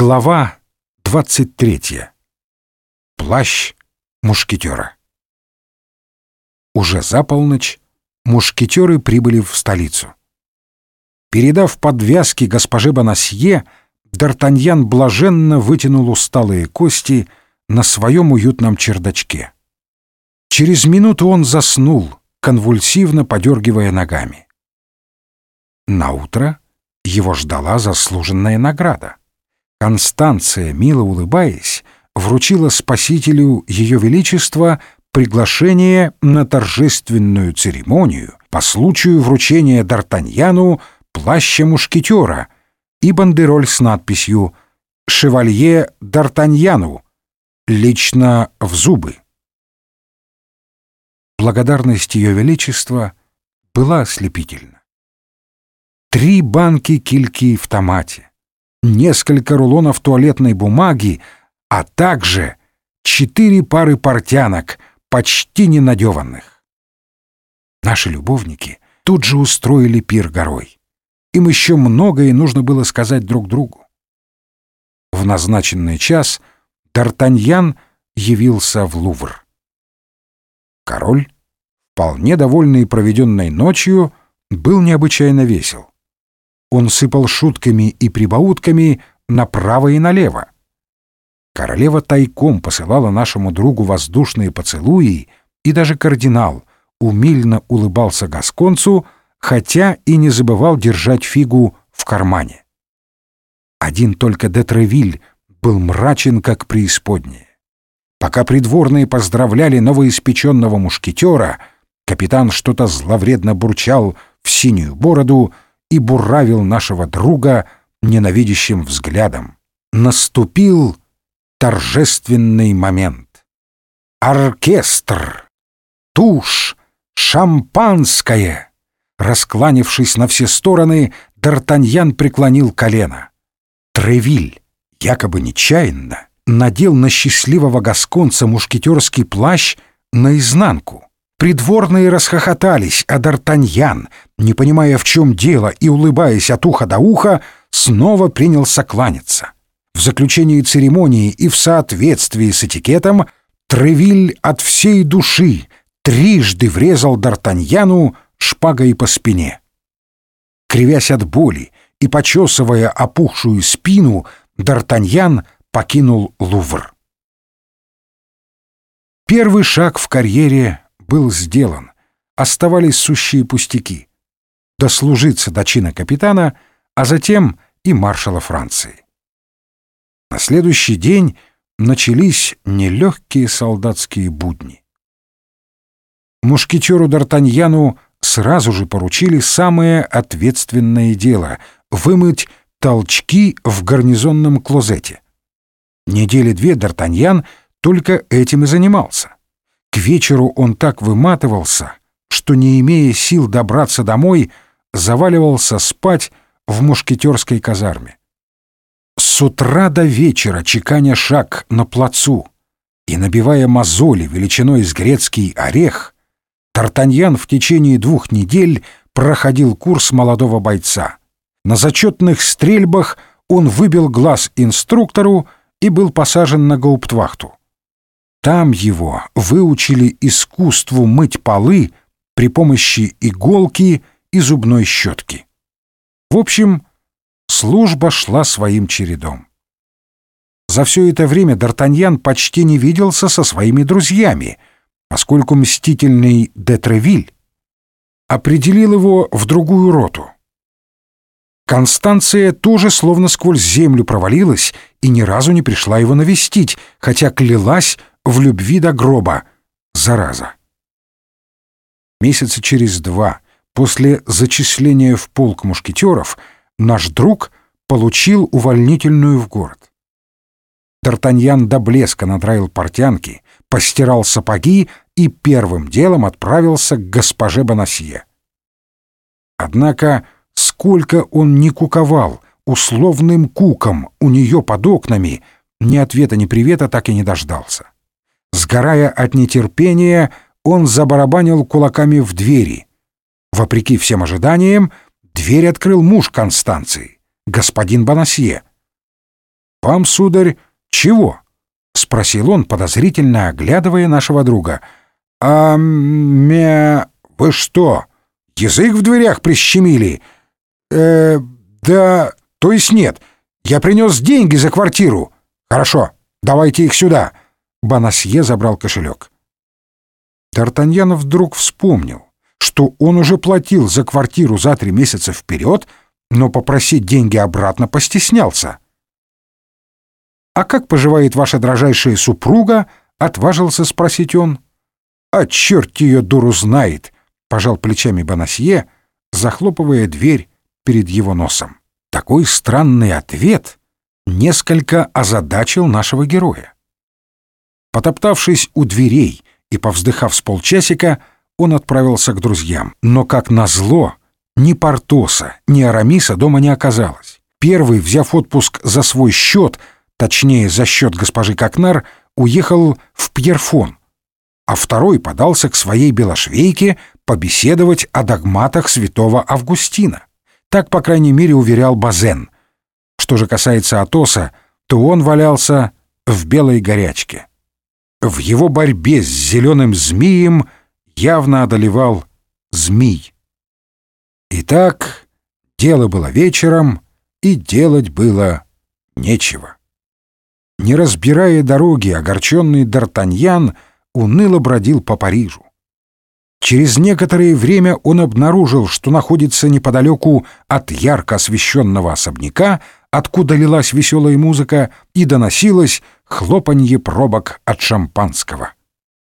Глава 23. Плащ мушкетера. Уже за полночь мушкетеры прибыли в столицу. Передав подвязки госпоже Бонасье, Д'Артаньян блаженно вытянул усталые кости на своем уютном чердачке. Через минуту он заснул, конвульсивно подергивая ногами. Наутро его ждала заслуженная награда. Констанция, мило улыбаясь, вручила спасителю Ее Величества приглашение на торжественную церемонию по случаю вручения Д'Артаньяну плаща мушкетера и бандероль с надписью «Шевалье Д'Артаньяну» лично в зубы. Благодарность Ее Величества была ослепительна. Три банки кильки в томате, несколько рулонов туалетной бумаги, а также четыре пары портянок, почти ненадеванных. Наши любовники тут же устроили пир горой. Им еще многое нужно было сказать друг другу. В назначенный час Д'Артаньян явился в Лувр. Король, вполне довольный проведенной ночью, был необычайно весел. Он сыпал шутками и прибаутками направо и налево. Королева тайком посылала нашему другу воздушные поцелуи, и даже кардинал умильно улыбался гасконцу, хотя и не забывал держать фигу в кармане. Один только Детревиль был мрачен, как преисподнее. Пока придворные поздравляли новоиспеченного мушкетера, капитан что-то зловредно бурчал в синюю бороду — и буравил нашего друга ненавидящим взглядом. Наступил торжественный момент. Оркестр, тушь, шампанское. Раскланившись на все стороны, Д'Артаньян преклонил колено. Тревиль, якобы нечаянно, надел на счастливого гасконца мушкетерский плащ наизнанку. Придворные расхохотались, а Д'Артаньян, не понимая, в чем дело, и улыбаясь от уха до уха, снова принялся кланяться. В заключении церемонии и в соответствии с этикетом Тревиль от всей души трижды врезал Д'Артаньяну шпагой по спине. Кривясь от боли и почесывая опухшую спину, Д'Артаньян покинул Лувр. Первый шаг в карьере был сделан. Оставались сущие пустяки. Дослужиться до чина капитана, а затем и маршала Франции. На следующий день начались нелегкие солдатские будни. Мушкетеру Д'Артаньяну сразу же поручили самое ответственное дело — вымыть толчки в гарнизонном клозете. Недели две Д'Артаньян только этим и занимался. К вечеру он так выматывался, что, не имея сил добраться домой, заваливался спать в мушкетерской казарме. С утра до вечера, чеканя шаг на плацу и набивая мозоли величиной с грецкий орех, Тартаньян в течение двух недель проходил курс молодого бойца. На зачетных стрельбах он выбил глаз инструктору и был посажен на гауптвахту. Там его выучили искусству мыть полы при помощи иголки и зубной щетки. В общем, служба шла своим чередом. За все это время Д'Артаньян почти не виделся со своими друзьями, поскольку мстительный Детревиль определил его в другую роту. Констанция тоже словно сквозь землю провалилась и ни разу не пришла его навестить, хотя клялась, в любви до гроба. Зараза. Месяца через два после зачисления в полк мушкетеров наш друг получил увольнительную в город. Д'Артаньян до блеска надраил портянки, постирал сапоги и первым делом отправился к госпоже Бонасье. Однако, сколько он не куковал условным куком у нее под окнами, ни ответа, ни привета так и не дождался. Сгорая от нетерпения, он забарабанил кулаками в двери. Вопреки всем ожиданиям, дверь открыл муж Констанции, господин Бонасье. «Вам, сударь, чего?» — спросил он, подозрительно оглядывая нашего друга. «А мя... Вы что, язык в дверях прищемили?» «Э, да... То есть нет. Я принес деньги за квартиру. Хорошо, давайте их сюда». Бонасье забрал кошелек. Тартаньян вдруг вспомнил, что он уже платил за квартиру за три месяца вперед, но попросить деньги обратно постеснялся. «А как поживает ваша дрожайшая супруга?» — отважился спросить он. «А черт ее дуру знает!» — пожал плечами Бонасье, захлопывая дверь перед его носом. Такой странный ответ несколько озадачил нашего героя. Потоптавшись у дверей и повздыхав с полчасика, он отправился к друзьям. Но, как назло, ни Портоса, ни Арамиса дома не оказалось. Первый, взяв отпуск за свой счет, точнее, за счет госпожи Кокнар, уехал в Пьерфон, а второй подался к своей белошвейке побеседовать о догматах святого Августина. Так, по крайней мере, уверял Базен. Что же касается Атоса, то он валялся в белой горячке. В его борьбе с зеленым змеем явно одолевал змей. Итак, дело было вечером, и делать было нечего. Не разбирая дороги, огорченный Д'Артаньян уныло бродил по Парижу. Через некоторое время он обнаружил, что находится неподалеку от ярко освещенного особняка, откуда лилась веселая музыка и доносилось хлопанье пробок от шампанского.